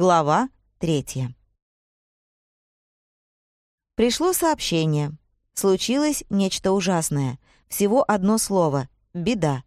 Глава третья. Пришло сообщение. Случилось нечто ужасное. Всего одно слово — беда.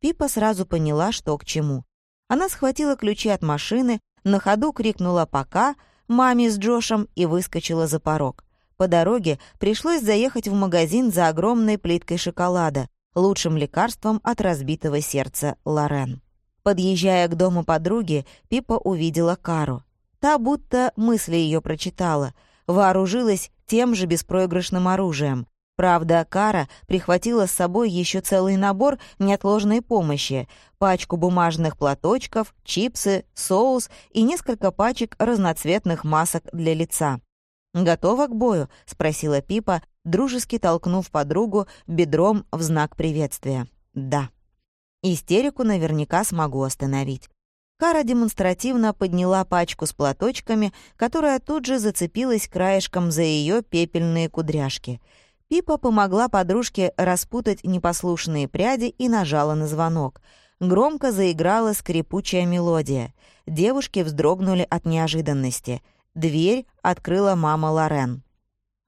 Пипа сразу поняла, что к чему. Она схватила ключи от машины, на ходу крикнула «пока» маме с Джошем и выскочила за порог. По дороге пришлось заехать в магазин за огромной плиткой шоколада, лучшим лекарством от разбитого сердца Лорен. Подъезжая к дому подруги, Пипа увидела Кару. Та будто мысли ее прочитала, вооружилась тем же беспроигрышным оружием. Правда, Кара прихватила с собой еще целый набор неотложной помощи, пачку бумажных платочков, чипсы, соус и несколько пачек разноцветных масок для лица. «Готова к бою?» — спросила Пипа, дружески толкнув подругу бедром в знак приветствия. «Да». Истерику наверняка смогу остановить. Кара демонстративно подняла пачку с платочками, которая тут же зацепилась краешком за ее пепельные кудряшки. Пипа помогла подружке распутать непослушные пряди и нажала на звонок. Громко заиграла скрипучая мелодия. Девушки вздрогнули от неожиданности — Дверь открыла мама Лорен.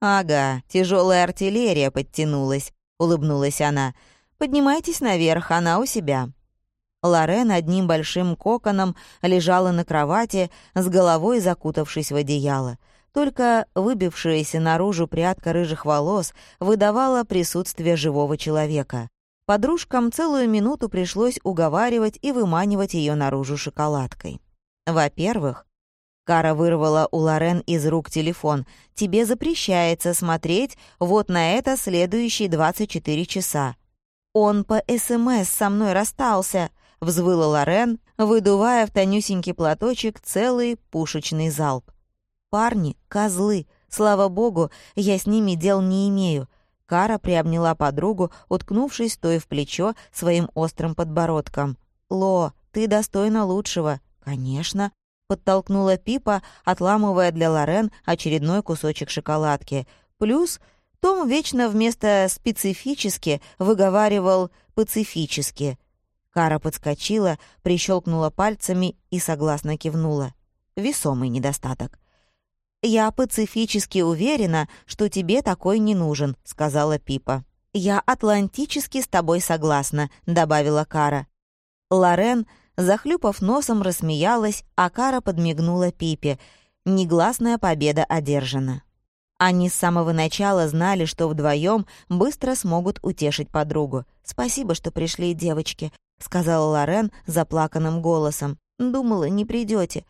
«Ага, тяжелая артиллерия подтянулась», — улыбнулась она. «Поднимайтесь наверх, она у себя». Лорен одним большим коконом лежала на кровати, с головой закутавшись в одеяло. Только выбившаяся наружу прядка рыжих волос выдавала присутствие живого человека. Подружкам целую минуту пришлось уговаривать и выманивать ее наружу шоколадкой. Во-первых, Кара вырвала у Лорен из рук телефон. «Тебе запрещается смотреть вот на это следующие 24 часа». «Он по СМС со мной расстался», — взвыла Лорен, выдувая в тонюсенький платочек целый пушечный залп. «Парни — козлы. Слава богу, я с ними дел не имею». Кара приобняла подругу, уткнувшись той в плечо своим острым подбородком. «Ло, ты достойна лучшего». «Конечно», подтолкнула Пипа, отламывая для Лорен очередной кусочек шоколадки. Плюс Том вечно вместо «специфически» выговаривал «пацифически». Кара подскочила, прищелкнула пальцами и согласно кивнула. Весомый недостаток. «Я пацифически уверена, что тебе такой не нужен», — сказала Пипа. «Я атлантически с тобой согласна», — добавила Кара. Лорен Захлюпав носом, рассмеялась, а Кара подмигнула Пипе. Негласная победа одержана. Они с самого начала знали, что вдвоем быстро смогут утешить подругу. «Спасибо, что пришли, девочки», — сказала Лорен заплаканным голосом. «Думала, не придете.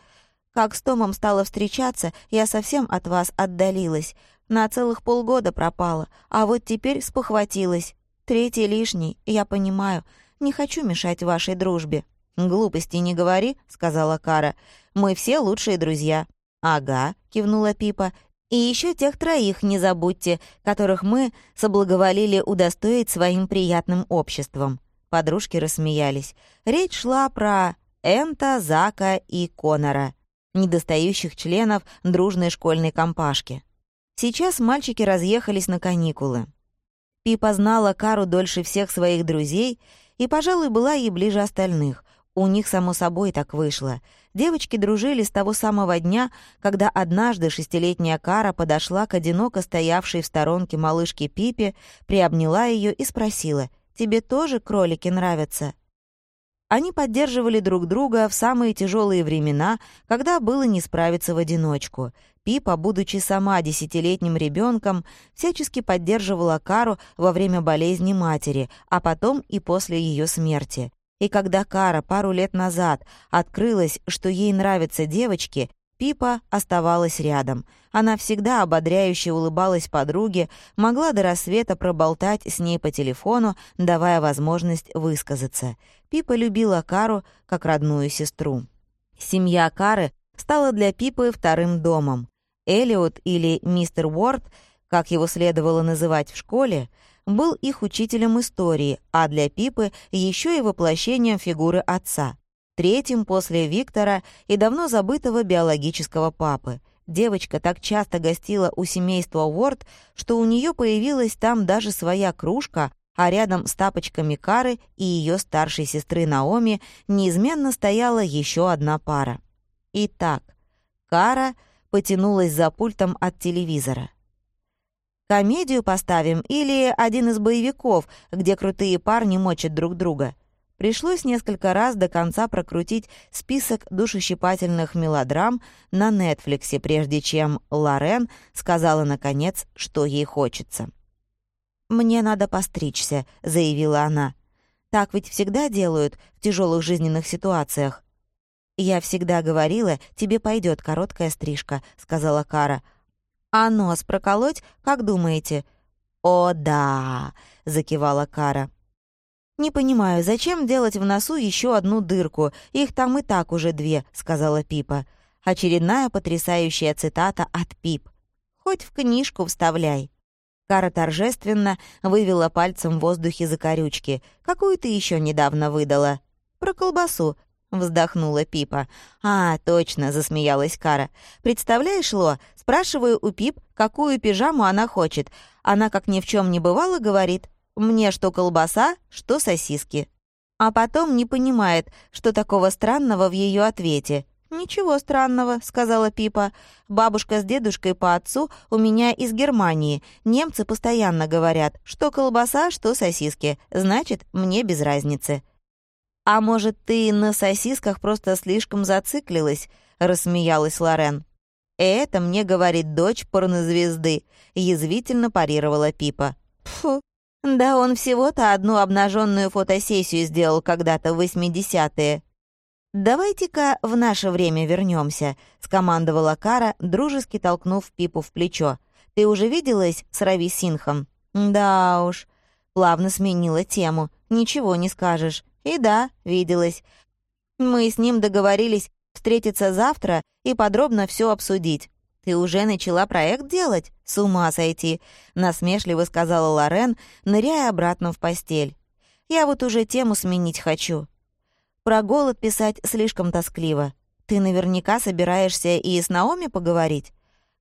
Как с Томом стала встречаться, я совсем от вас отдалилась. На целых полгода пропала, а вот теперь спохватилась. Третий лишний, я понимаю. Не хочу мешать вашей дружбе». «Глупости не говори», — сказала Кара. «Мы все лучшие друзья». «Ага», — кивнула Пипа. «И еще тех троих не забудьте, которых мы соблаговолили удостоить своим приятным обществом». Подружки рассмеялись. Речь шла про Энта, Зака и Конора, недостающих членов дружной школьной компашки. Сейчас мальчики разъехались на каникулы. Пипа знала Кару дольше всех своих друзей и, пожалуй, была ей ближе остальных. У них, само собой, так вышло. Девочки дружили с того самого дня, когда однажды шестилетняя Кара подошла к одиноко стоявшей в сторонке малышке Пипе, приобняла ее и спросила, «Тебе тоже кролики нравятся?» Они поддерживали друг друга в самые тяжелые времена, когда было не справиться в одиночку. Пипа, будучи сама десятилетним ребенком, всячески поддерживала Кару во время болезни матери, а потом и после ее смерти. И когда Кара пару лет назад открылась, что ей нравятся девочки, Пипа оставалась рядом. Она всегда ободряюще улыбалась подруге, могла до рассвета проболтать с ней по телефону, давая возможность высказаться. Пипа любила Кару как родную сестру. Семья Кары стала для Пипы вторым домом. Элиот или мистер Уорд, как его следовало называть в школе, был их учителем истории, а для Пипы еще и воплощением фигуры отца, третьим после Виктора и давно забытого биологического папы. Девочка так часто гостила у семейства Уорд, что у нее появилась там даже своя кружка, а рядом с тапочками Кары и ее старшей сестры Наоми неизменно стояла еще одна пара. Итак, Кара потянулась за пультом от телевизора. «Комедию поставим или один из боевиков, где крутые парни мочат друг друга?» Пришлось несколько раз до конца прокрутить список душещипательных мелодрам на Нетфликсе, прежде чем Лорен сказала, наконец, что ей хочется. «Мне надо постричься», — заявила она. «Так ведь всегда делают в тяжелых жизненных ситуациях». «Я всегда говорила, тебе пойдет короткая стрижка», — сказала Кара. «А нос проколоть, как думаете?» «О, да!» — закивала Кара. «Не понимаю, зачем делать в носу еще одну дырку? Их там и так уже две», — сказала Пипа. Очередная потрясающая цитата от Пип. «Хоть в книжку вставляй». Кара торжественно вывела пальцем в воздухе закорючки. «Какую ты еще недавно выдала?» «Про колбасу», — вздохнула Пипа. «А, точно», — засмеялась Кара. «Представляешь, Ло, спрашиваю у Пип, какую пижаму она хочет. Она, как ни в чем не бывало, говорит, мне что колбаса, что сосиски. А потом не понимает, что такого странного в ее ответе. «Ничего странного», — сказала Пипа. «Бабушка с дедушкой по отцу у меня из Германии. Немцы постоянно говорят, что колбаса, что сосиски. Значит, мне без разницы». «А может, ты на сосисках просто слишком зациклилась?» — рассмеялась Лорен. «Это мне говорит дочь порнозвезды», — язвительно парировала Пипа. «Пфу, да он всего-то одну обнаженную фотосессию сделал когда-то в 80-е. «Давайте-ка в наше время вернемся, скомандовала Кара, дружески толкнув Пипу в плечо. «Ты уже виделась с Рави Синхом?» «Да уж». Плавно сменила тему. «Ничего не скажешь». «И да, виделась. Мы с ним договорились встретиться завтра и подробно все обсудить. «Ты уже начала проект делать? С ума сойти!» — насмешливо сказала Лорен, ныряя обратно в постель. «Я вот уже тему сменить хочу. Про голод писать слишком тоскливо. Ты наверняка собираешься и с Наоми поговорить?»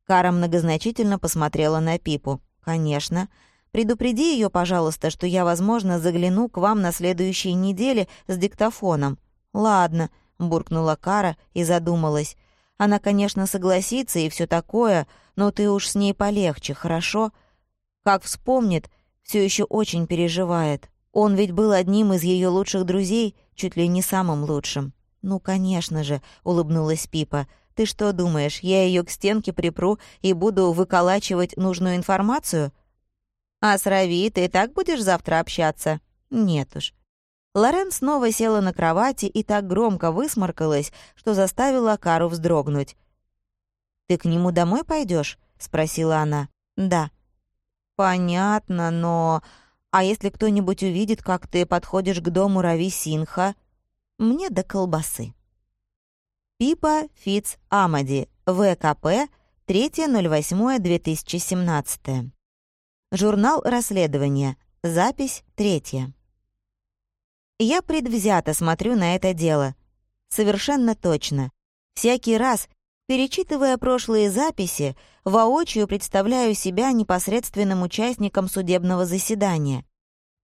Кара многозначительно посмотрела на Пипу. «Конечно. Предупреди ее, пожалуйста, что я, возможно, загляну к вам на следующей неделе с диктофоном». «Ладно», — буркнула Кара и задумалась. Она, конечно, согласится и все такое, но ты уж с ней полегче, хорошо? Как вспомнит, все еще очень переживает. Он ведь был одним из ее лучших друзей, чуть ли не самым лучшим. «Ну, конечно же», — улыбнулась Пипа. «Ты что думаешь, я ее к стенке припру и буду выколачивать нужную информацию?» «А с Рави ты и так будешь завтра общаться?» «Нет уж. Лорен снова села на кровати и так громко высморкалась, что заставила Кару вздрогнуть. «Ты к нему домой пойдешь? спросила она. «Да». «Понятно, но... А если кто-нибудь увидит, как ты подходишь к дому Рави Синха?» «Мне до колбасы». Пипа Фиц Амади, ВКП, 3.08.2017. Журнал расследования. Запись третья. Я предвзято смотрю на это дело. Совершенно точно. Всякий раз, перечитывая прошлые записи, воочию представляю себя непосредственным участником судебного заседания.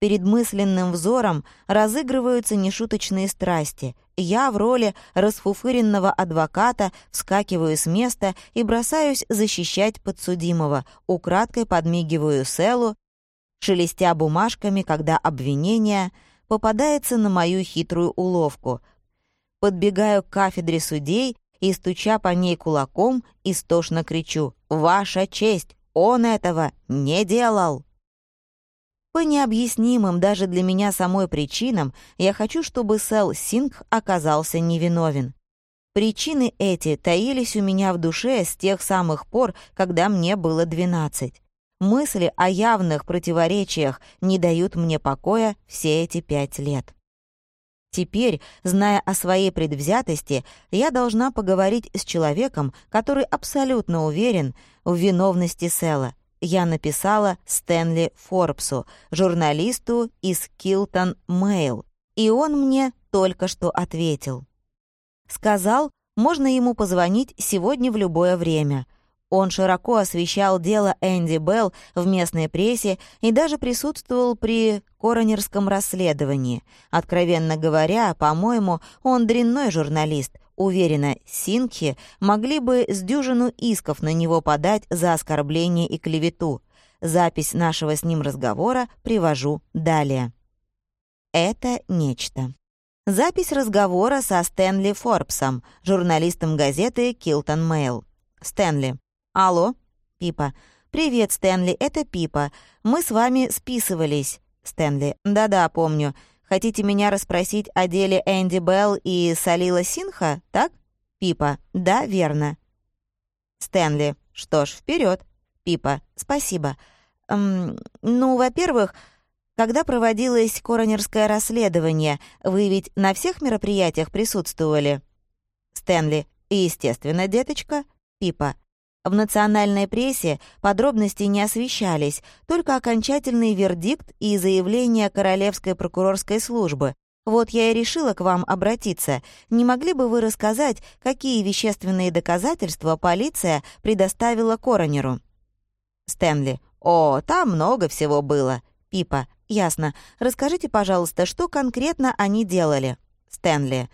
Перед мысленным взором разыгрываются нешуточные страсти. Я в роли расфуфыренного адвоката вскакиваю с места и бросаюсь защищать подсудимого, украдкой подмигиваю Селу, шелестя бумажками, когда обвинение — попадается на мою хитрую уловку. Подбегаю к кафедре судей и, стуча по ней кулаком, истошно кричу «Ваша честь! Он этого не делал!» По необъяснимым даже для меня самой причинам я хочу, чтобы Сэл Синг оказался невиновен. Причины эти таились у меня в душе с тех самых пор, когда мне было двенадцать. Мысли о явных противоречиях не дают мне покоя все эти пять лет. Теперь, зная о своей предвзятости, я должна поговорить с человеком, который абсолютно уверен в виновности Сэла. Я написала Стэнли Форбсу, журналисту из Килтон Мэйл, и он мне только что ответил. Сказал, можно ему позвонить сегодня в любое время. Он широко освещал дело Энди Белл в местной прессе и даже присутствовал при коронерском расследовании. Откровенно говоря, по-моему, он дрянной журналист, Уверена, Сингхи могли бы с дюжину исков на него подать за оскорбление и клевету. Запись нашего с ним разговора привожу далее. Это нечто. Запись разговора со Стэнли Форбсом, журналистом газеты «Килтон Мэйл». Стэнли. «Алло?» Пипа. «Привет, Стэнли, это Пипа. Мы с вами списывались». Стэнли. «Да-да, помню. Хотите меня расспросить о деле Энди Белл и Салила Синха, так?» Пипа. «Да, верно». Стэнли. «Что ж, вперед. Пипа. «Спасибо. Эм, ну, во-первых, когда проводилось коронерское расследование, вы ведь на всех мероприятиях присутствовали? Стэнли. Естественно, деточка. Пипа. В национальной прессе подробности не освещались, только окончательный вердикт и заявление Королевской прокурорской службы. Вот я и решила к вам обратиться. Не могли бы вы рассказать, какие вещественные доказательства полиция предоставила коронеру? Стэнли. О, там много всего было. Пипа. «Ясно. Расскажите, пожалуйста, что конкретно они делали?» Стэнли.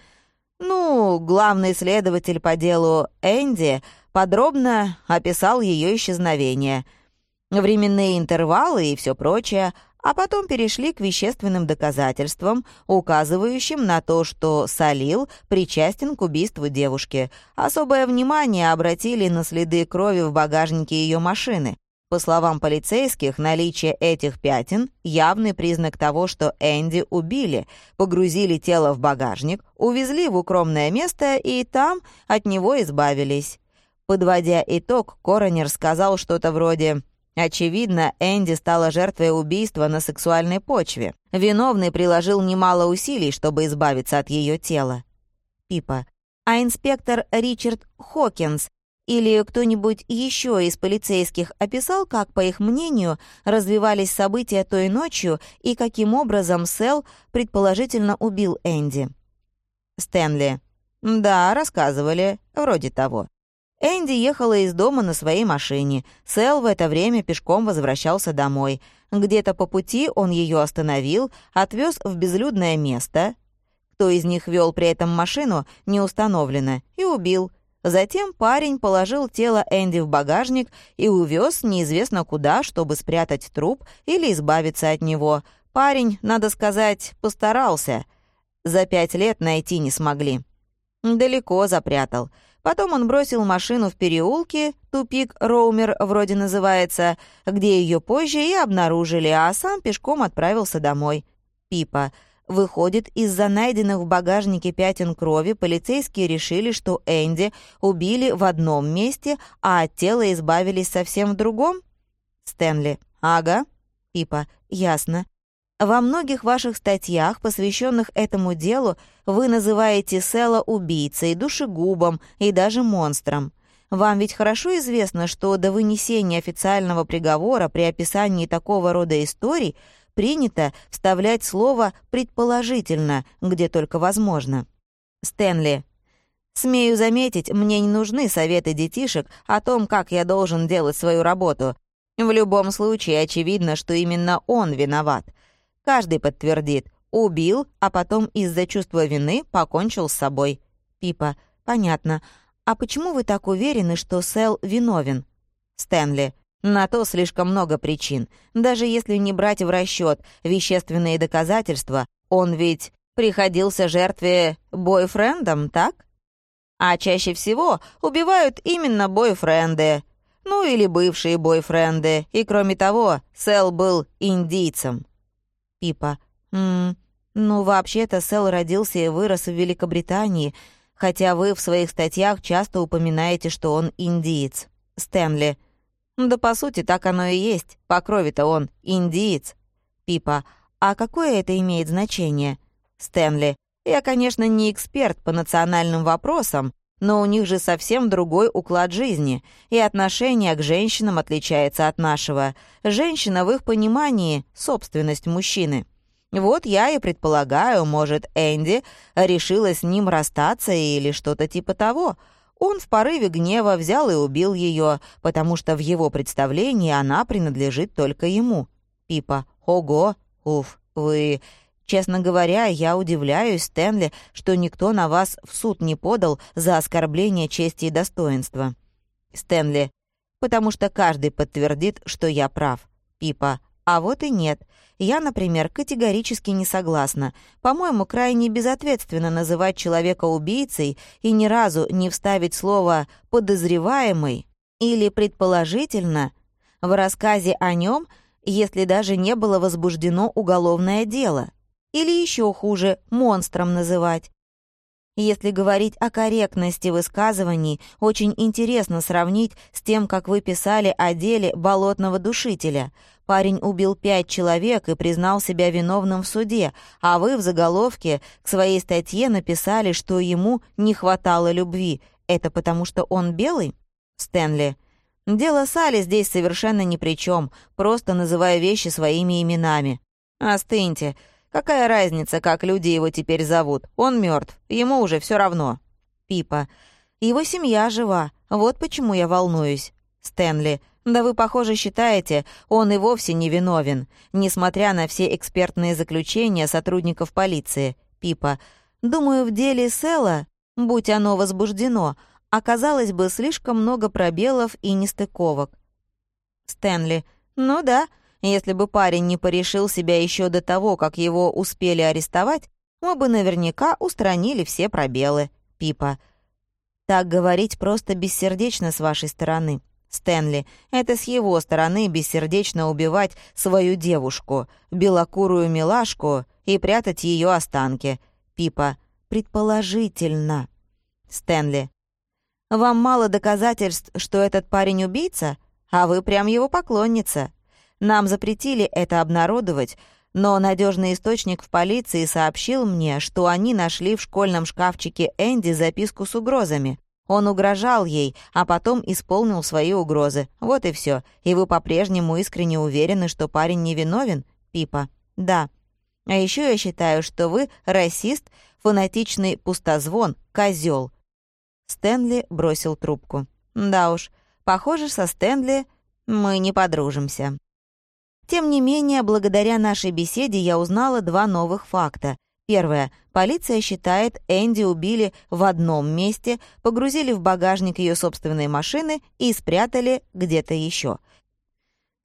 «Ну, главный следователь по делу Энди подробно описал ее исчезновение, временные интервалы и все прочее, а потом перешли к вещественным доказательствам, указывающим на то, что Салил причастен к убийству девушки. Особое внимание обратили на следы крови в багажнике ее машины. По словам полицейских, наличие этих пятен — явный признак того, что Энди убили, погрузили тело в багажник, увезли в укромное место и там от него избавились. Подводя итог, коронер сказал что-то вроде «Очевидно, Энди стала жертвой убийства на сексуальной почве. Виновный приложил немало усилий, чтобы избавиться от ее тела». Пипа. А инспектор Ричард Хокинс или кто-нибудь еще из полицейских описал, как, по их мнению, развивались события той ночью и каким образом Сэл предположительно убил Энди? Стэнли. Да, рассказывали, вроде того. Энди ехала из дома на своей машине. Сэл в это время пешком возвращался домой. Где-то по пути он ее остановил, отвез в безлюдное место. Кто из них вел при этом машину, не установлено, и убил. Затем парень положил тело Энди в багажник и увез неизвестно куда, чтобы спрятать труп или избавиться от него. Парень, надо сказать, постарался. За пять лет найти не смогли. Далеко запрятал. Потом он бросил машину в переулке, тупик Роумер вроде называется, где ее позже и обнаружили, а сам пешком отправился домой. Пипа. Выходит, из-за найденных в багажнике пятен крови полицейские решили, что Энди убили в одном месте, а от тела избавились совсем в другом? Стэнли. Ага. Пипа. Ясно. Во многих ваших статьях, посвященных этому делу, вы называете Села убийцей, душегубом и даже монстром. Вам ведь хорошо известно, что до вынесения официального приговора при описании такого рода историй принято вставлять слово «предположительно», где только возможно. Стэнли. «Смею заметить, мне не нужны советы детишек о том, как я должен делать свою работу. В любом случае, очевидно, что именно он виноват. Каждый подтвердит, убил, а потом из-за чувства вины покончил с собой. Пипа, понятно. А почему вы так уверены, что Сэл виновен? Стэнли, на то слишком много причин. Даже если не брать в расчет вещественные доказательства, он ведь приходился жертве бойфрендом, так? А чаще всего убивают именно бойфренды. Ну или бывшие бойфренды. И кроме того, Сэл был индийцем. Пипа. «Ммм, ну вообще-то Сэл родился и вырос в Великобритании, хотя вы в своих статьях часто упоминаете, что он индиец. Стэнли. Да по сути так оно и есть. По крови-то он индиец. Пипа. А какое это имеет значение? Стэнли. Я, конечно, не эксперт по национальным вопросам, но у них же совсем другой уклад жизни, и отношение к женщинам отличается от нашего. Женщина в их понимании — собственность мужчины. Вот я и предполагаю, может, Энди решила с ним расстаться или что-то типа того — он в порыве гнева взял и убил ее, потому что в его представлении она принадлежит только ему. Пипа. Ого, уф, вы Честно говоря, я удивляюсь, Стэнли, что никто на вас в суд не подал за оскорбление чести и достоинства. Стэнли, потому что каждый подтвердит, что я прав. Пипа, а вот и нет. Я, например, категорически не согласна. По-моему, крайне безответственно называть человека убийцей и ни разу не вставить слово «подозреваемый» или «предположительно» в рассказе о нем, если даже не было возбуждено уголовное дело. Или еще хуже, монстром называть. Если говорить о корректности высказываний, очень интересно сравнить с тем, как вы писали о деле болотного душителя. Парень убил пять человек и признал себя виновным в суде, а вы в заголовке к своей статье написали, что ему не хватало любви. Это потому, что он белый? Стэнли. Дело Салли здесь совершенно ни при чем, просто называя вещи своими именами. Остыньте. Какая разница, как люди его теперь зовут? Он мертв, ему уже все равно. Пипа. Его семья жива, вот почему я волнуюсь. Стэнли. Да вы, похоже, считаете, он и вовсе не виновен, несмотря на все экспертные заключения сотрудников полиции. Пипа. Думаю, в деле Села, будь оно возбуждено, оказалось бы слишком много пробелов и нестыковок. Стэнли. Ну да, если бы парень не порешил себя еще до того, как его успели арестовать, мы бы наверняка устранили все пробелы. Пипа. Так говорить просто бессердечно с вашей стороны. Стэнли. Это с его стороны бессердечно убивать свою девушку, белокурую милашку, и прятать ее останки. Пипа. Предположительно. Стэнли. Вам мало доказательств, что этот парень убийца? А вы прям его поклонница. Нам запретили это обнародовать, но надежный источник в полиции сообщил мне, что они нашли в школьном шкафчике Энди записку с угрозами. Он угрожал ей, а потом исполнил свои угрозы. Вот и все. И вы по-прежнему искренне уверены, что парень невиновен? Пипа. Да. А еще я считаю, что вы расист, фанатичный пустозвон, козел. Стэнли бросил трубку. Да уж, похоже, со Стэнли мы не подружимся. Тем не менее, благодаря нашей беседе я узнала два новых факта. Первое. Полиция считает, Энди убили в одном месте, погрузили в багажник ее собственной машины и спрятали где-то еще.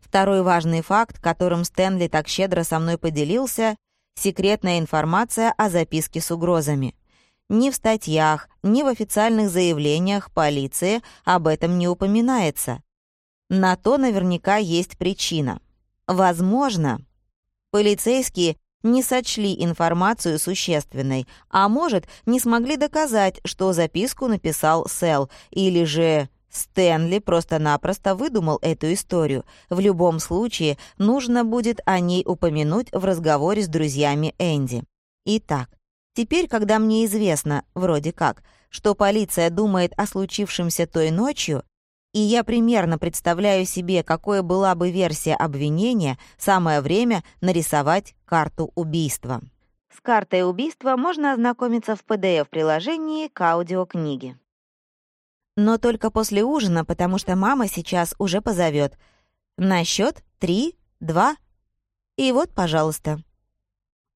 Второй важный факт, которым Стэнли так щедро со мной поделился — секретная информация о записке с угрозами. Ни в статьях, ни в официальных заявлениях полиции об этом не упоминается. На то наверняка есть причина. Возможно, полицейские не сочли информацию существенной, а может, не смогли доказать, что записку написал Сэл, или же Стэнли просто-напросто выдумал эту историю. В любом случае, нужно будет о ней упомянуть в разговоре с друзьями Энди. Итак, теперь, когда мне известно, вроде как, что полиция думает о случившемся той ночью, и я примерно представляю себе, какой была бы версия обвинения, самое время нарисовать карту убийства. С картой убийства можно ознакомиться в PDF-приложении к аудиокниге. Но только после ужина, потому что мама сейчас уже позовет. На счет три, два, и вот, пожалуйста.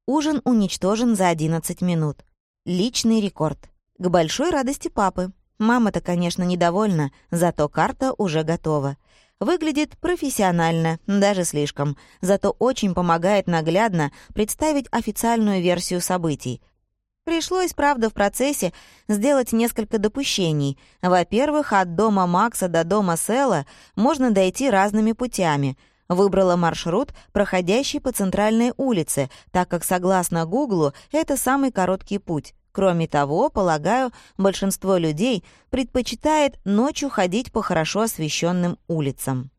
Ужин уничтожен за 11 минут. Личный рекорд. К большой радости папы. Мама-то, конечно, недовольна, зато карта уже готова. Выглядит профессионально, даже слишком, зато очень помогает наглядно представить официальную версию событий. Пришлось, правда, в процессе сделать несколько допущений. Во-первых, от дома Макса до дома Сэла можно дойти разными путями. Выбрала маршрут, проходящий по центральной улице, так как, согласно Гуглу, это самый короткий путь. Кроме того, полагаю, большинство людей предпочитает ночью ходить по хорошо освещенным улицам.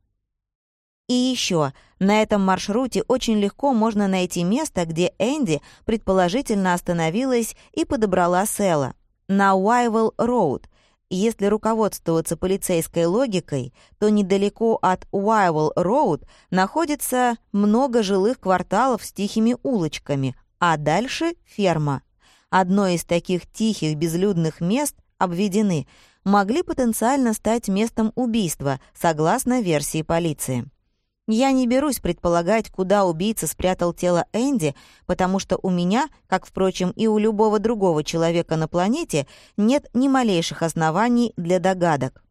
И еще, на этом маршруте очень легко можно найти место, где Энди предположительно остановилась и подобрала Сэла. На Уайвелл Роуд. Если руководствоваться полицейской логикой, то недалеко от Уайвелл Роуд находится много жилых кварталов с тихими улочками, а дальше — ферма одно из таких тихих безлюдных мест обведены, могли потенциально стать местом убийства, согласно версии полиции. Я не берусь предполагать, куда убийца спрятал тело Энди, потому что у меня, как, впрочем, и у любого другого человека на планете, нет ни малейших оснований для догадок.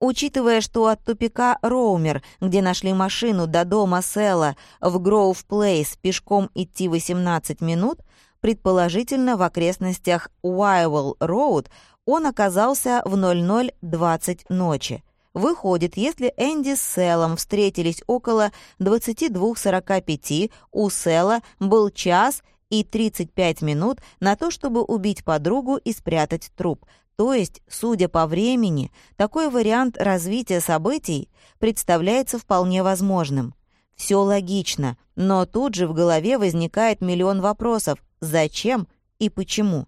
Учитывая, что от тупика Роумер, где нашли машину, до дома Села в Гроув Плейс пешком идти 18 минут, предположительно в окрестностях Уайвелл Роуд, он оказался в 00.20 ночи. Выходит, если Энди с Селом встретились около 22.45, у Села был час и 35 минут на то, чтобы убить подругу и спрятать труп. То есть, судя по времени, такой вариант развития событий представляется вполне возможным. Все логично, но тут же в голове возникает миллион вопросов «зачем» и «почему?».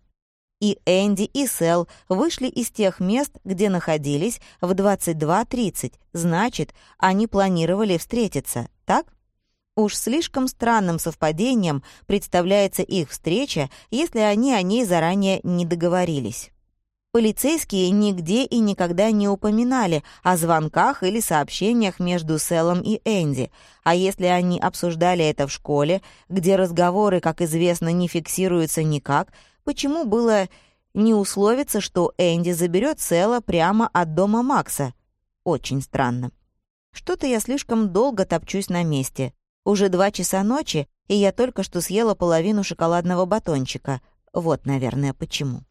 И Энди, и Сэл вышли из тех мест, где находились, в 22.30. Значит, они планировали встретиться, так? Уж слишком странным совпадением представляется их встреча, если они о ней заранее не договорились. Полицейские нигде и никогда не упоминали о звонках или сообщениях между Селом и Энди, а если они обсуждали это в школе, где разговоры, как известно, не фиксируются никак, почему было не условиться, что Энди заберет Села прямо от дома Макса? Очень странно. Что-то я слишком долго топчусь на месте. Уже два часа ночи, и я только что съела половину шоколадного батончика. Вот, наверное, почему.